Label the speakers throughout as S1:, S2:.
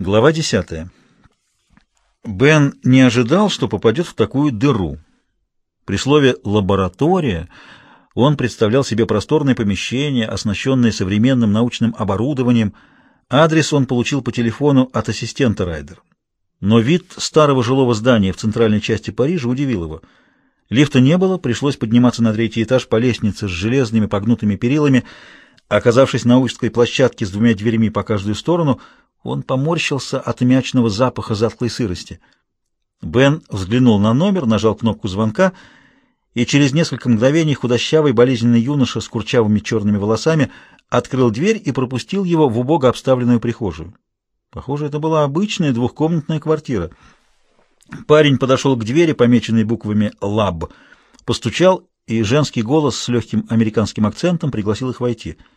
S1: Глава 10. Бен не ожидал, что попадет в такую дыру. При слове «лаборатория» он представлял себе просторное помещение, оснащенное современным научным оборудованием. Адрес он получил по телефону от ассистента Райдер. Но вид старого жилого здания в центральной части Парижа удивил его. Лифта не было, пришлось подниматься на третий этаж по лестнице с железными погнутыми перилами. Оказавшись на узкой площадке с двумя дверями по каждую сторону, он поморщился от мячного запаха затхлой сырости. Бен взглянул на номер, нажал кнопку звонка, и через несколько мгновений худощавый болезненный юноша с курчавыми черными волосами открыл дверь и пропустил его в убого обставленную прихожую. Похоже, это была обычная двухкомнатная квартира. Парень подошел к двери, помеченной буквами «Лаб», постучал, и женский голос с легким американским акцентом пригласил их войти —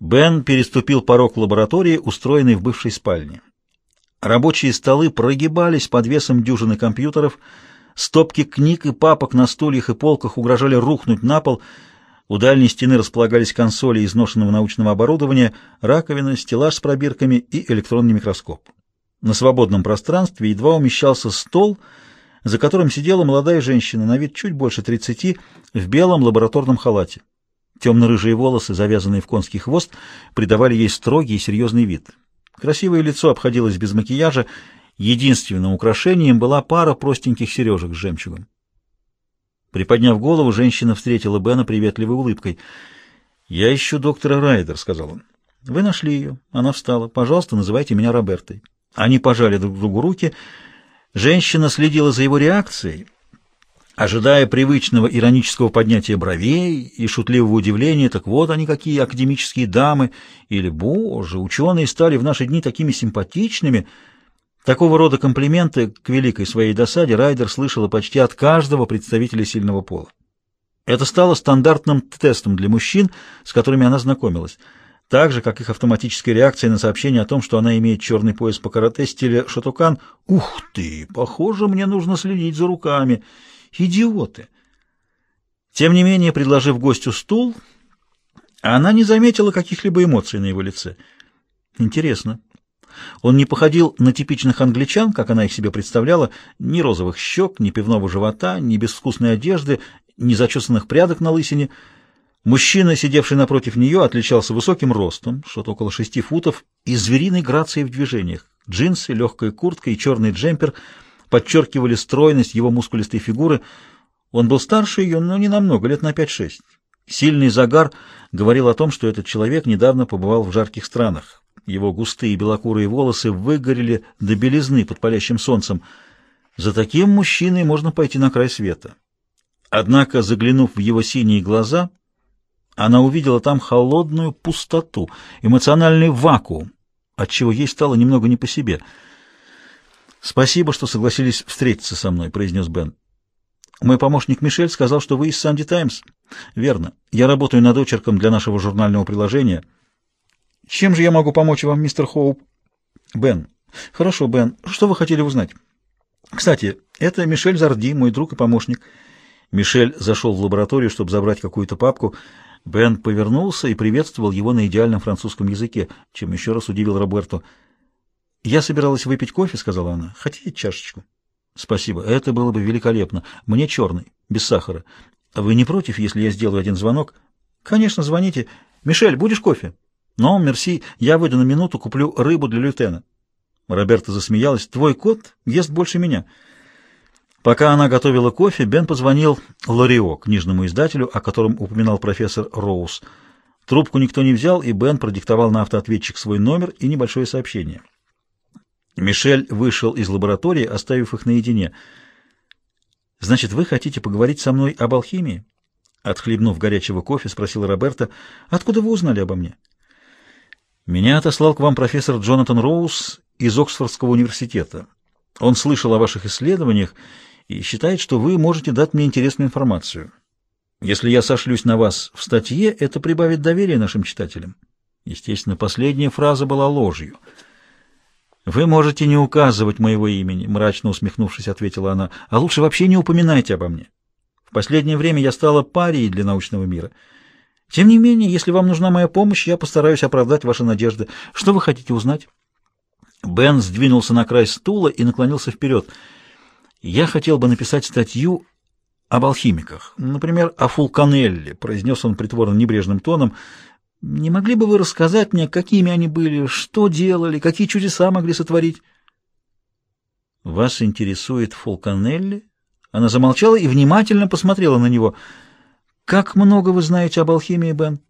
S1: Бен переступил порог лаборатории, устроенной в бывшей спальне. Рабочие столы прогибались под весом дюжины компьютеров, стопки книг и папок на стульях и полках угрожали рухнуть на пол, у дальней стены располагались консоли изношенного научного оборудования, раковина, стеллаж с пробирками и электронный микроскоп. На свободном пространстве едва умещался стол, за которым сидела молодая женщина, на вид чуть больше тридцати, в белом лабораторном халате. Темно-рыжие волосы, завязанные в конский хвост, придавали ей строгий и серьезный вид. Красивое лицо обходилось без макияжа, единственным украшением была пара простеньких сережек с жемчугом. Приподняв голову, женщина встретила Бена приветливой улыбкой. «Я ищу доктора Райдер», — сказал он. «Вы нашли ее». Она встала. «Пожалуйста, называйте меня Робертой». Они пожали друг другу руки. Женщина следила за его реакцией — ожидая привычного иронического поднятия бровей и шутливого удивления, так вот они какие академические дамы, или, боже, ученые стали в наши дни такими симпатичными. Такого рода комплименты к великой своей досаде Райдер слышала почти от каждого представителя сильного пола. Это стало стандартным тестом для мужчин, с которыми она знакомилась, так же, как их автоматическая реакция на сообщение о том, что она имеет черный пояс по карате стиле шатукан. «Ух ты! Похоже, мне нужно следить за руками!» Идиоты! Тем не менее, предложив гостю стул, она не заметила каких-либо эмоций на его лице. Интересно. Он не походил на типичных англичан, как она их себе представляла, ни розовых щек, ни пивного живота, ни безвкусной одежды, ни зачесанных прядок на лысине. Мужчина, сидевший напротив нее, отличался высоким ростом, что-то около шести футов, и звериной грацией в движениях. Джинсы, легкая куртка и черный джемпер — подчеркивали стройность его мускулистой фигуры. Он был старше ее, но не намного, лет на 5-6. Сильный загар говорил о том, что этот человек недавно побывал в жарких странах. Его густые белокурые волосы выгорели до белизны под палящим солнцем. За таким мужчиной можно пойти на край света. Однако, заглянув в его синие глаза, она увидела там холодную пустоту, эмоциональный вакуум, отчего ей стало немного не по себе — «Спасибо, что согласились встретиться со мной», — произнес Бен. «Мой помощник Мишель сказал, что вы из «Санди Таймс». «Верно. Я работаю над очерком для нашего журнального приложения». «Чем же я могу помочь вам, мистер Хоуп?» «Бен». «Хорошо, Бен. Что вы хотели узнать?» «Кстати, это Мишель Зарди, мой друг и помощник». Мишель зашел в лабораторию, чтобы забрать какую-то папку. Бен повернулся и приветствовал его на идеальном французском языке, чем еще раз удивил Роберту. «Я собиралась выпить кофе», — сказала она. «Хотите чашечку?» «Спасибо. Это было бы великолепно. Мне черный, без сахара. Вы не против, если я сделаю один звонок?» «Конечно, звоните. Мишель, будешь кофе?» «Но, мерси, я выйду на минуту, куплю рыбу для лютена». Роберта засмеялась. «Твой кот ест больше меня». Пока она готовила кофе, Бен позвонил Лорио, книжному издателю, о котором упоминал профессор Роуз. Трубку никто не взял, и Бен продиктовал на автоответчик свой номер и небольшое сообщение. Мишель вышел из лаборатории, оставив их наедине. «Значит, вы хотите поговорить со мной об алхимии?» Отхлебнув горячего кофе, спросил Роберта. «Откуда вы узнали обо мне?» «Меня отослал к вам профессор Джонатан Роуз из Оксфордского университета. Он слышал о ваших исследованиях и считает, что вы можете дать мне интересную информацию. Если я сошлюсь на вас в статье, это прибавит доверие нашим читателям». Естественно, последняя фраза была ложью — «Вы можете не указывать моего имени», — мрачно усмехнувшись, ответила она, — «а лучше вообще не упоминайте обо мне. В последнее время я стала парией для научного мира. Тем не менее, если вам нужна моя помощь, я постараюсь оправдать ваши надежды. Что вы хотите узнать?» Бен сдвинулся на край стула и наклонился вперед. «Я хотел бы написать статью об алхимиках, например, о Фулканелле», — произнес он притворно небрежным тоном. «Не могли бы вы рассказать мне, какими они были, что делали, какие чудеса могли сотворить?» «Вас интересует Фулканелли?» Она замолчала и внимательно посмотрела на него. «Как много вы знаете об алхимии, Бен?»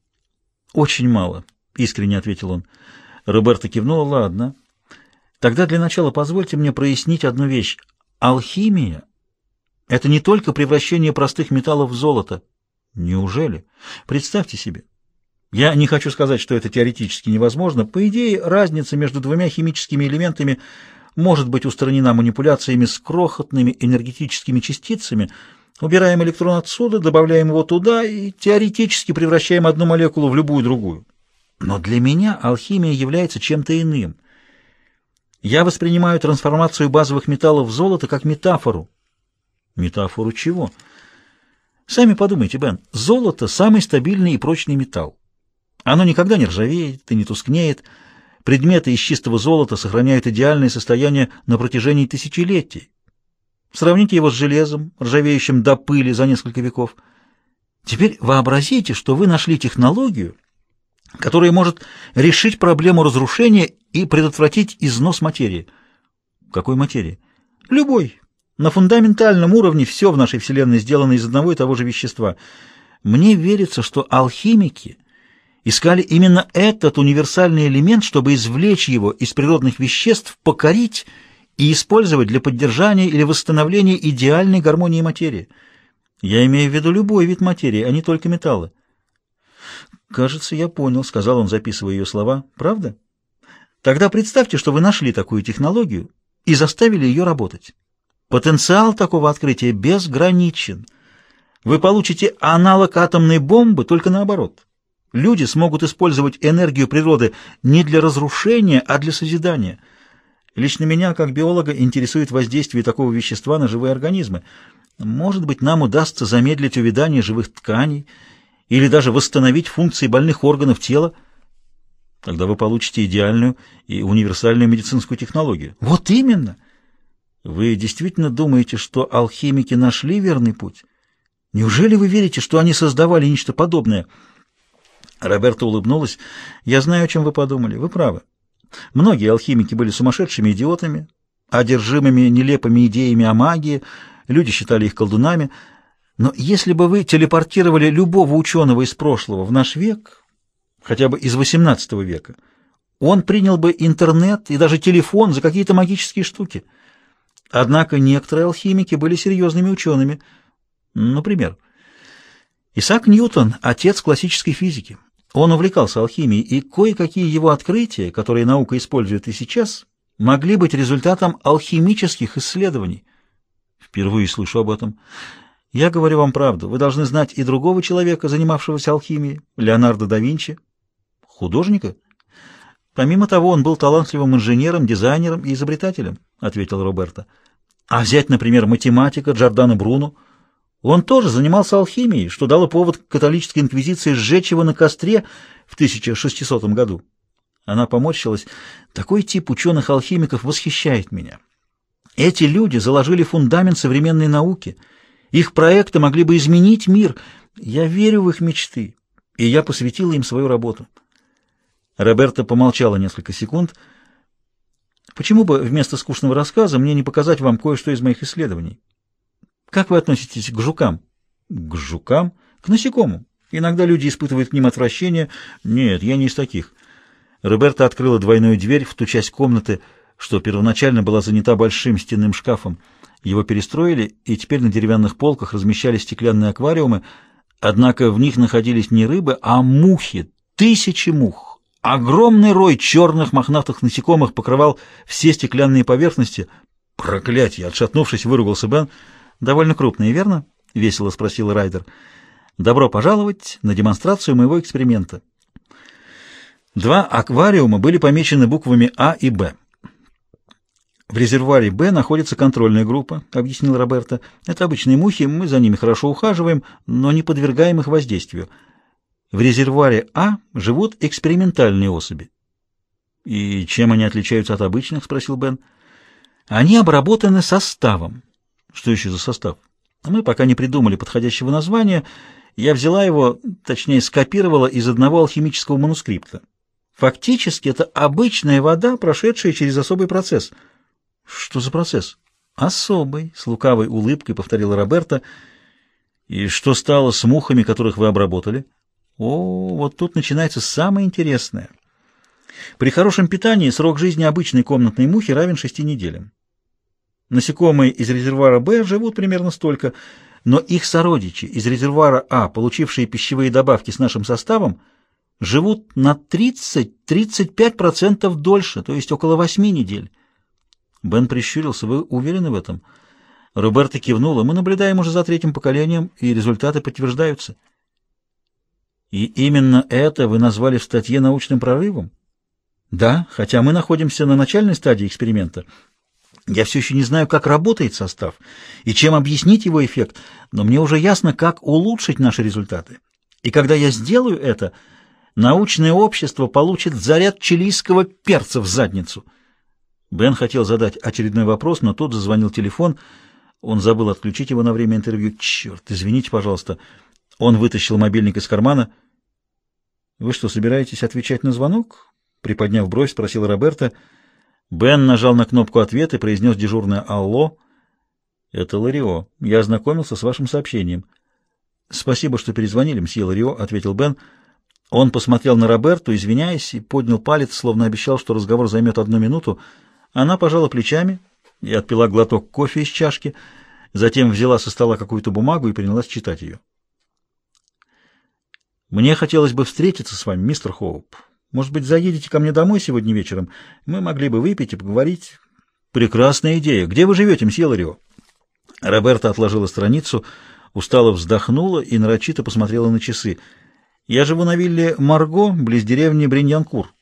S1: «Очень мало», — искренне ответил он. Роберта кивнула. «Ладно. Тогда для начала позвольте мне прояснить одну вещь. Алхимия — это не только превращение простых металлов в золото. Неужели? Представьте себе. Я не хочу сказать, что это теоретически невозможно. По идее, разница между двумя химическими элементами может быть устранена манипуляциями с крохотными энергетическими частицами. Убираем электрон отсюда, добавляем его туда и теоретически превращаем одну молекулу в любую другую. Но для меня алхимия является чем-то иным — я воспринимаю трансформацию базовых металлов в золото как метафору. Метафору чего? Сами подумайте, Бен. Золото – самый стабильный и прочный металл. Оно никогда не ржавеет и не тускнеет. Предметы из чистого золота сохраняют идеальное состояние на протяжении тысячелетий. Сравните его с железом, ржавеющим до пыли за несколько веков. Теперь вообразите, что вы нашли технологию – которая может решить проблему разрушения и предотвратить износ материи. Какой материи? Любой. На фундаментальном уровне все в нашей Вселенной сделано из одного и того же вещества. Мне верится, что алхимики искали именно этот универсальный элемент, чтобы извлечь его из природных веществ, покорить и использовать для поддержания или восстановления идеальной гармонии материи. Я имею в виду любой вид материи, а не только металлы. «Кажется, я понял», — сказал он, записывая ее слова. «Правда? Тогда представьте, что вы нашли такую технологию и заставили ее работать. Потенциал такого открытия безграничен. Вы получите аналог атомной бомбы, только наоборот. Люди смогут использовать энергию природы не для разрушения, а для созидания. Лично меня, как биолога, интересует воздействие такого вещества на живые организмы. Может быть, нам удастся замедлить увядание живых тканей, или даже восстановить функции больных органов тела, тогда вы получите идеальную и универсальную медицинскую технологию. Вот именно! Вы действительно думаете, что алхимики нашли верный путь? Неужели вы верите, что они создавали нечто подобное? Роберта улыбнулась. Я знаю, о чем вы подумали. Вы правы. Многие алхимики были сумасшедшими идиотами, одержимыми нелепыми идеями о магии, люди считали их колдунами — но если бы вы телепортировали любого ученого из прошлого в наш век, хотя бы из XVIII века, он принял бы интернет и даже телефон за какие-то магические штуки. Однако некоторые алхимики были серьезными учеными. Например, Исаак Ньютон – отец классической физики. Он увлекался алхимией, и кое-какие его открытия, которые наука использует и сейчас, могли быть результатом алхимических исследований. Впервые слышу об этом. Я говорю вам правду. Вы должны знать и другого человека, занимавшегося алхимией, Леонардо да Винчи. Художника? Помимо того, он был талантливым инженером, дизайнером и изобретателем, ответил Роберто. А взять, например, математика Джордано Бруно. Он тоже занимался алхимией, что дало повод католической инквизиции сжечь его на костре в 1600 году. Она поморщилась. Такой тип ученых-алхимиков восхищает меня. Эти люди заложили фундамент современной науки — их проекты могли бы изменить мир. Я верю в их мечты, и я посвятила им свою работу. Роберта помолчала несколько секунд. Почему бы вместо скучного рассказа мне не показать вам кое-что из моих исследований? Как вы относитесь к жукам? К жукам? К насекомым. Иногда люди испытывают к ним отвращение. Нет, я не из таких. Роберта открыла двойную дверь в ту часть комнаты, что первоначально была занята большим стенным шкафом. Его перестроили, и теперь на деревянных полках размещались стеклянные аквариумы, однако в них находились не рыбы, а мухи, тысячи мух. Огромный рой черных мохнатых насекомых покрывал все стеклянные поверхности. «Проклятье!» — отшатнувшись, выругался Бен. «Довольно крупные, верно?» — весело спросил Райдер. «Добро пожаловать на демонстрацию моего эксперимента». Два аквариума были помечены буквами А и Б. В резервуаре Б находится контрольная группа, объяснил Роберто. Это обычные мухи, мы за ними хорошо ухаживаем, но не подвергаем их воздействию. В резервуаре А живут экспериментальные особи. «И чем они отличаются от обычных?» — спросил Бен. «Они обработаны составом». «Что еще за состав?» «Мы пока не придумали подходящего названия. Я взяла его, точнее, скопировала из одного алхимического манускрипта. Фактически это обычная вода, прошедшая через особый процесс». «Что за процесс?» «Особый», — с лукавой улыбкой повторила Роберта. «И что стало с мухами, которых вы обработали?» «О, вот тут начинается самое интересное». При хорошем питании срок жизни обычной комнатной мухи равен 6 неделям. Насекомые из резервуара Б живут примерно столько, но их сородичи из резервуара А, получившие пищевые добавки с нашим составом, живут на 30-35% дольше, то есть около 8 недель. Бен прищурился. Вы уверены в этом? Роберта кивнула. Мы наблюдаем уже за третьим поколением, и результаты подтверждаются. И именно это вы назвали в статье научным прорывом? Да, хотя мы находимся на начальной стадии эксперимента. Я все еще не знаю, как работает состав и чем объяснить его эффект, но мне уже ясно, как улучшить наши результаты. И когда я сделаю это, научное общество получит заряд чилийского перца в задницу. Бен хотел задать очередной вопрос, но тут зазвонил телефон. Он забыл отключить его на время интервью. Черт, извините, пожалуйста. Он вытащил мобильник из кармана. Вы что, собираетесь отвечать на звонок? Приподняв бровь, спросил Роберта. Бен нажал на кнопку ответа и произнес дежурное «Алло». «Это Ларио. Я ознакомился с вашим сообщением». «Спасибо, что перезвонили, мсье Ларио», — ответил Бен. Он посмотрел на Роберту, извиняясь, и поднял палец, словно обещал, что разговор займет одну минуту. Она пожала плечами и отпила глоток кофе из чашки, затем взяла со стола какую-то бумагу и принялась читать ее. «Мне хотелось бы встретиться с вами, мистер Хоуп. Может быть, заедете ко мне домой сегодня вечером? Мы могли бы выпить и поговорить. Прекрасная идея. Где вы живете, мсье Ларио? Роберта отложила страницу, устало вздохнула и нарочито посмотрела на часы. Я живу на вилле Марго, близ деревни Бриньянкур.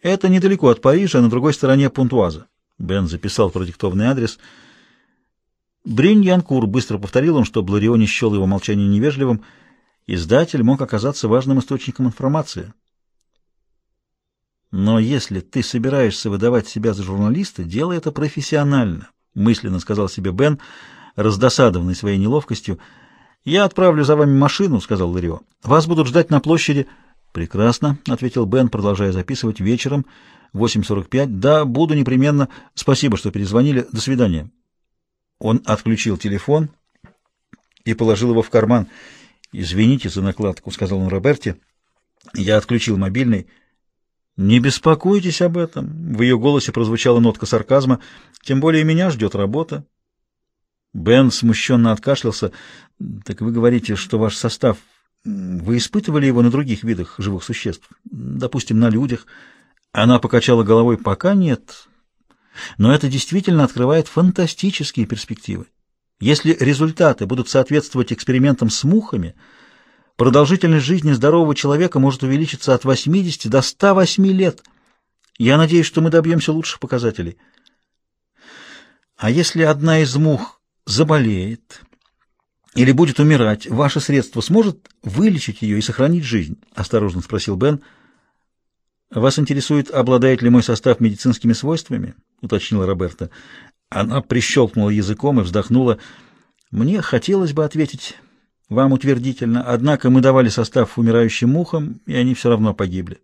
S1: Это недалеко от Парижа, на другой стороне Пунтуаза. Бен записал продиктованный адрес. Бриньянкур быстро повторил он, чтобы Ларио не счел его молчание невежливым. Издатель мог оказаться важным источником информации. Но если ты собираешься выдавать себя за журналиста, делай это профессионально, мысленно сказал себе Бен, раздосадованный своей неловкостью. Я отправлю за вами машину, сказал Ларио. Вас будут ждать на площади. Прекрасно, ответил Бен, продолжая записывать вечером 8:45. Да, буду непременно. Спасибо, что перезвонили. До свидания. Он отключил телефон и положил его в карман. Извините за накладку, сказал он Роберте. Я отключил мобильный. «Не беспокойтесь об этом», — в ее голосе прозвучала нотка сарказма, «тем более меня ждет работа». Бен смущенно откашлялся. «Так вы говорите, что ваш состав... Вы испытывали его на других видах живых существ? Допустим, на людях?» Она покачала головой. «Пока нет. Но это действительно открывает фантастические перспективы. Если результаты будут соответствовать экспериментам с мухами...» Продолжительность жизни здорового человека может увеличиться от 80 до 108 лет. Я надеюсь, что мы добьемся лучших показателей. А если одна из мух заболеет или будет умирать, ваше средство сможет вылечить ее и сохранить жизнь? Осторожно спросил Бен. Вас интересует, обладает ли мой состав медицинскими свойствами? Уточнила Роберта. Она прищелкнула языком и вздохнула. Мне хотелось бы ответить вам утвердительно, однако мы давали состав умирающим мухам, и они все равно погибли.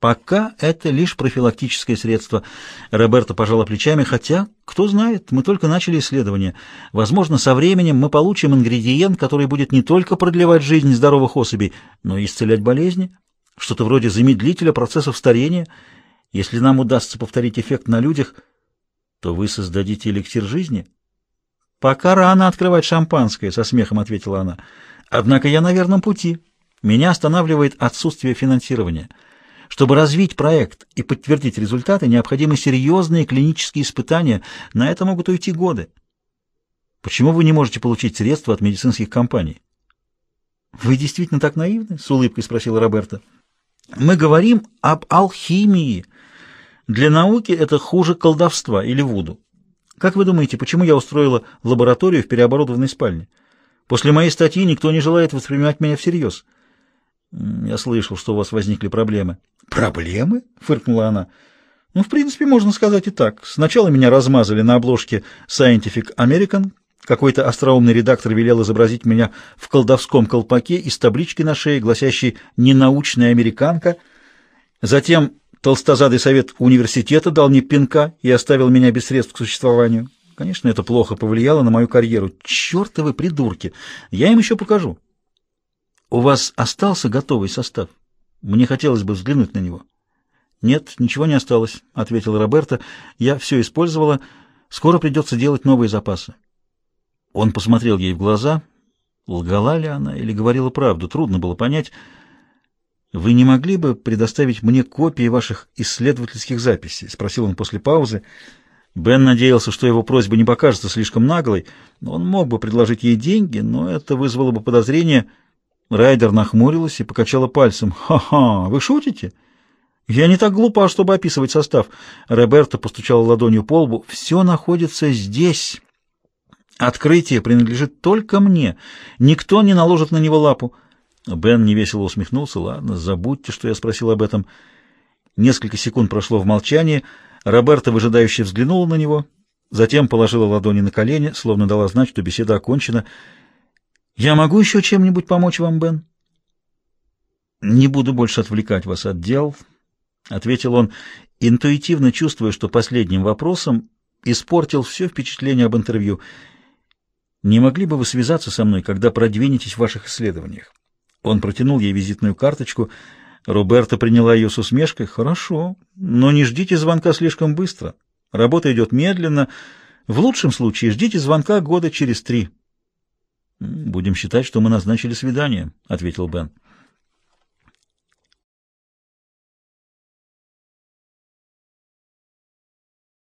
S1: Пока это лишь профилактическое средство. Роберто пожала плечами, хотя, кто знает, мы только начали исследование. Возможно, со временем мы получим ингредиент, который будет не только продлевать жизнь здоровых особей, но и исцелять болезни, что-то вроде замедлителя процессов старения. Если нам удастся повторить эффект на людях, то вы создадите эликсир жизни — «Пока рано открывать шампанское», — со смехом ответила она. «Однако я на верном пути. Меня останавливает отсутствие финансирования. Чтобы развить проект и подтвердить результаты, необходимы серьезные клинические испытания. На это могут уйти годы. Почему вы не можете получить средства от медицинских компаний?» «Вы действительно так наивны?» — с улыбкой спросила Роберта. «Мы говорим об алхимии. Для науки это хуже колдовства или вуду. Как вы думаете, почему я устроила лабораторию в переоборудованной спальне? После моей статьи никто не желает воспринимать меня всерьез. Я слышал, что у вас возникли проблемы. Проблемы? Фыркнула она. Ну, в принципе, можно сказать и так. Сначала меня размазали на обложке Scientific American. Какой-то остроумный редактор велел изобразить меня в колдовском колпаке и с табличкой на шее, гласящей «Ненаучная американка». Затем толстозадый совет университета дал мне пинка и оставил меня без средств к существованию. Конечно, это плохо повлияло на мою карьеру. Чертовы придурки! Я им еще покажу. У вас остался готовый состав? Мне хотелось бы взглянуть на него. Нет, ничего не осталось, — ответила Роберта. Я все использовала. Скоро придется делать новые запасы. Он посмотрел ей в глаза. Лгала ли она или говорила правду? Трудно было понять. «Вы не могли бы предоставить мне копии ваших исследовательских записей?» — спросил он после паузы. Бен надеялся, что его просьба не покажется слишком наглой. Он мог бы предложить ей деньги, но это вызвало бы подозрение. Райдер нахмурилась и покачала пальцем. «Ха-ха, вы шутите?» «Я не так глупа, чтобы описывать состав». Роберта постучала ладонью по лбу. «Все находится здесь. Открытие принадлежит только мне. Никто не наложит на него лапу». Бен невесело усмехнулся. «Ладно, забудьте, что я спросил об этом». Несколько секунд прошло в молчании. Роберта выжидающе взглянула на него, затем положила ладони на колени, словно дала знать, что беседа окончена. «Я могу еще чем-нибудь помочь вам, Бен?» «Не буду больше отвлекать вас от дел», — ответил он, интуитивно чувствуя, что последним вопросом испортил все впечатление об интервью. «Не могли бы вы связаться со мной, когда продвинетесь в ваших исследованиях?» Он протянул ей визитную карточку. Роберта приняла ее с усмешкой. «Хорошо, но не ждите звонка слишком быстро. Работа идет медленно. В лучшем случае ждите звонка года через три». «Будем считать, что мы назначили свидание», — ответил Бен.